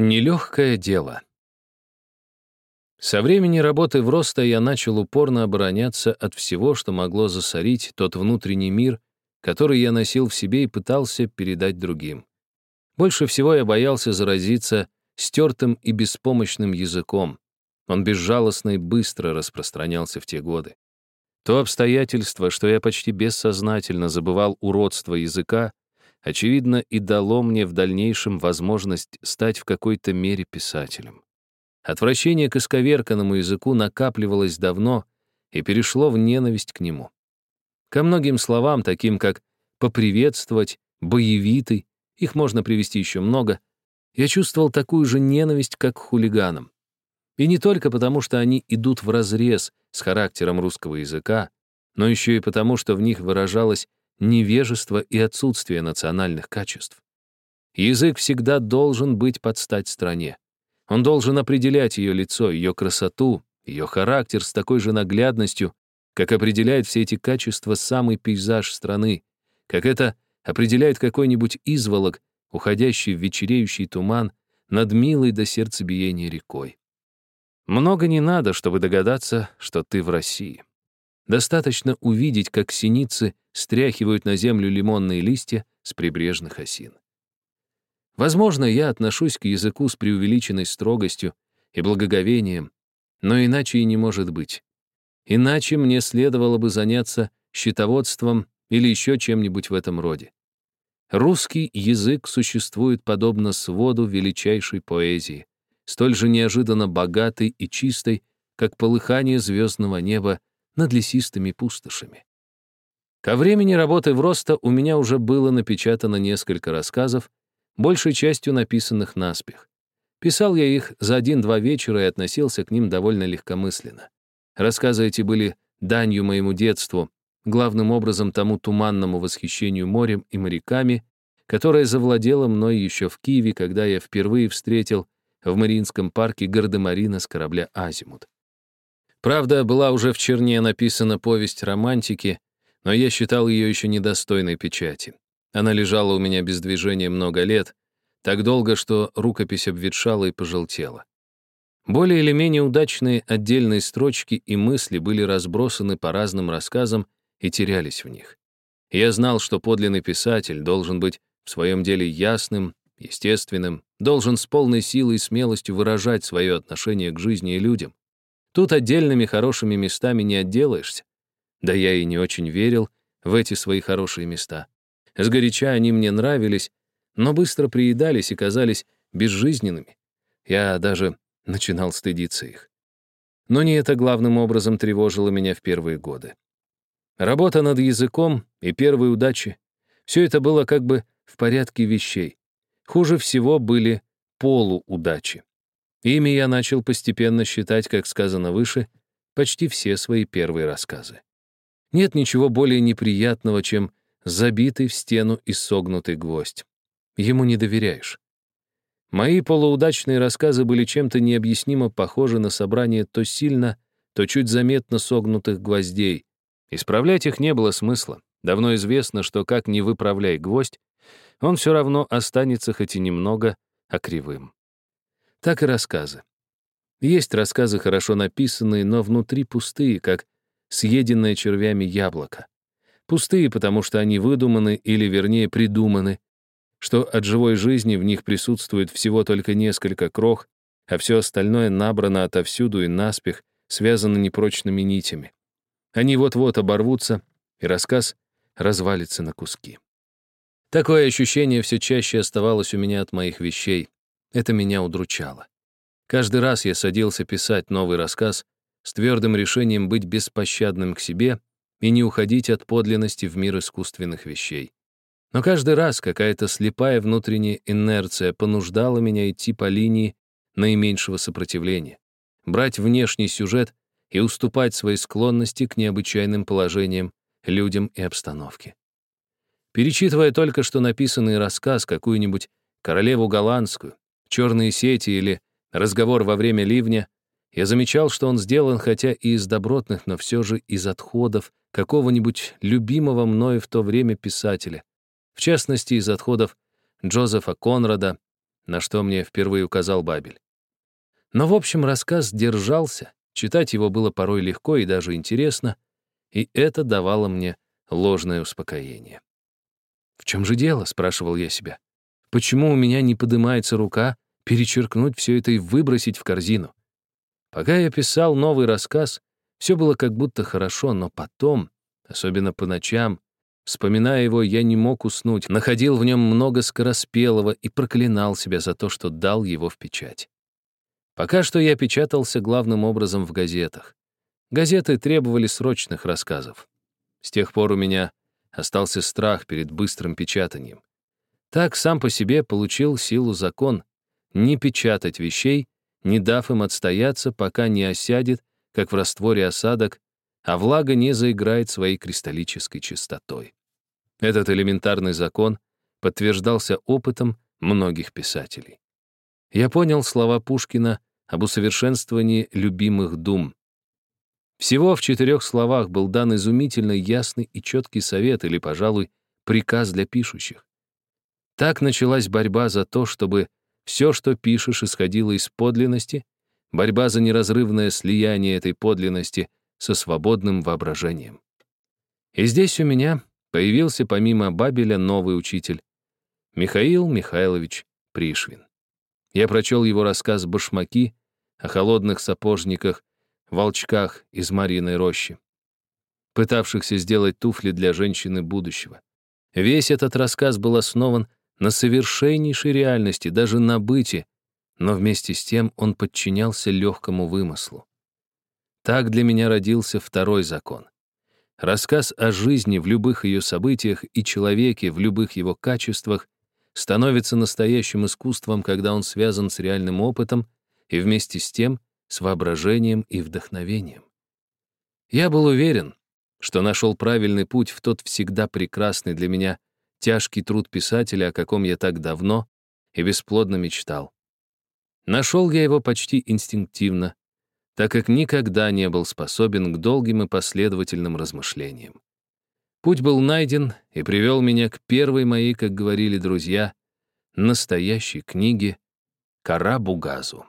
Нелегкое дело. Со времени работы в Роста я начал упорно обороняться от всего, что могло засорить тот внутренний мир, который я носил в себе и пытался передать другим. Больше всего я боялся заразиться стертым и беспомощным языком. Он безжалостно и быстро распространялся в те годы. То обстоятельство, что я почти бессознательно забывал уродство языка, очевидно, и дало мне в дальнейшем возможность стать в какой-то мере писателем. Отвращение к исковерканному языку накапливалось давно и перешло в ненависть к нему. Ко многим словам, таким как «поприветствовать», «боевитый», их можно привести еще много, я чувствовал такую же ненависть, как к хулиганам. И не только потому, что они идут вразрез с характером русского языка, но еще и потому, что в них выражалась невежество и отсутствие национальных качеств. Язык всегда должен быть под стать стране. Он должен определять ее лицо, ее красоту, ее характер с такой же наглядностью, как определяет все эти качества самый пейзаж страны, как это определяет какой-нибудь изволок, уходящий в вечереющий туман над милой до сердцебиения рекой. Много не надо, чтобы догадаться, что ты в России. Достаточно увидеть, как синицы стряхивают на землю лимонные листья с прибрежных осин. Возможно, я отношусь к языку с преувеличенной строгостью и благоговением, но иначе и не может быть. Иначе мне следовало бы заняться счетоводством или еще чем-нибудь в этом роде. Русский язык существует подобно своду величайшей поэзии, столь же неожиданно богатой и чистой, как полыхание звездного неба над лесистыми пустошами. Ко времени работы в Роста у меня уже было напечатано несколько рассказов, большей частью написанных наспех. Писал я их за один-два вечера и относился к ним довольно легкомысленно. Рассказы эти были данью моему детству, главным образом тому туманному восхищению морем и моряками, которое завладело мной еще в Киеве, когда я впервые встретил в Мариинском парке гардемарина с корабля «Азимут». Правда, была уже в черне написана повесть романтики, но я считал ее еще недостойной печати. Она лежала у меня без движения много лет, так долго, что рукопись обветшала и пожелтела. Более или менее удачные отдельные строчки и мысли были разбросаны по разным рассказам и терялись в них. Я знал, что подлинный писатель должен быть в своем деле ясным, естественным, должен с полной силой и смелостью выражать свое отношение к жизни и людям. Тут отдельными хорошими местами не отделаешься. Да я и не очень верил в эти свои хорошие места. Сгоряча они мне нравились, но быстро приедались и казались безжизненными. Я даже начинал стыдиться их. Но не это главным образом тревожило меня в первые годы. Работа над языком и первые удачи — все это было как бы в порядке вещей. Хуже всего были полуудачи. Ими я начал постепенно считать, как сказано выше, почти все свои первые рассказы. Нет ничего более неприятного, чем забитый в стену и согнутый гвоздь. Ему не доверяешь. Мои полуудачные рассказы были чем-то необъяснимо похожи на собрание то сильно, то чуть заметно согнутых гвоздей. Исправлять их не было смысла. Давно известно, что как ни выправляй гвоздь, он все равно останется хоть и немного, а кривым так и рассказы. Есть рассказы хорошо написанные, но внутри пустые, как съеденное червями яблоко. Пустые, потому что они выдуманы или, вернее, придуманы, что от живой жизни в них присутствует всего только несколько крох, а все остальное набрано отовсюду и наспех, связано непрочными нитями. Они вот-вот оборвутся, и рассказ развалится на куски. Такое ощущение все чаще оставалось у меня от моих вещей. Это меня удручало. Каждый раз я садился писать новый рассказ с твердым решением быть беспощадным к себе и не уходить от подлинности в мир искусственных вещей. Но каждый раз какая-то слепая внутренняя инерция понуждала меня идти по линии наименьшего сопротивления, брать внешний сюжет и уступать свои склонности к необычайным положениям, людям и обстановке. Перечитывая только что написанный рассказ, какую-нибудь королеву голландскую, черные сети или разговор во время ливня, я замечал, что он сделан хотя и из добротных, но все же из отходов какого-нибудь любимого мною в то время писателя, в частности, из отходов Джозефа Конрада, на что мне впервые указал Бабель. Но, в общем, рассказ держался, читать его было порой легко и даже интересно, и это давало мне ложное успокоение. «В чем же дело?» — спрашивал я себя. «Почему у меня не поднимается рука перечеркнуть все это и выбросить в корзину?» Пока я писал новый рассказ, все было как будто хорошо, но потом, особенно по ночам, вспоминая его, я не мог уснуть, находил в нем много скороспелого и проклинал себя за то, что дал его в печать. Пока что я печатался главным образом в газетах. Газеты требовали срочных рассказов. С тех пор у меня остался страх перед быстрым печатанием. Так сам по себе получил силу закон не печатать вещей, не дав им отстояться, пока не осядет, как в растворе осадок, а влага не заиграет своей кристаллической чистотой. Этот элементарный закон подтверждался опытом многих писателей. Я понял слова Пушкина об усовершенствовании любимых дум. Всего в четырех словах был дан изумительно ясный и четкий совет или, пожалуй, приказ для пишущих. Так началась борьба за то, чтобы все, что пишешь, исходило из подлинности, борьба за неразрывное слияние этой подлинности со свободным воображением. И здесь у меня появился помимо Бабеля новый учитель — Михаил Михайлович Пришвин. Я прочел его рассказ «Башмаки» о холодных сапожниках, волчках из Мариной рощи, пытавшихся сделать туфли для женщины будущего. Весь этот рассказ был основан на совершеннейшей реальности, даже на быте, но вместе с тем он подчинялся легкому вымыслу. Так для меня родился второй закон. Рассказ о жизни в любых ее событиях и человеке в любых его качествах становится настоящим искусством, когда он связан с реальным опытом и вместе с тем с воображением и вдохновением. Я был уверен, что нашел правильный путь в тот всегда прекрасный для меня тяжкий труд писателя, о каком я так давно и бесплодно мечтал. Нашел я его почти инстинктивно, так как никогда не был способен к долгим и последовательным размышлениям. Путь был найден и привел меня к первой моей, как говорили друзья, настоящей книге «Кара Бугазу».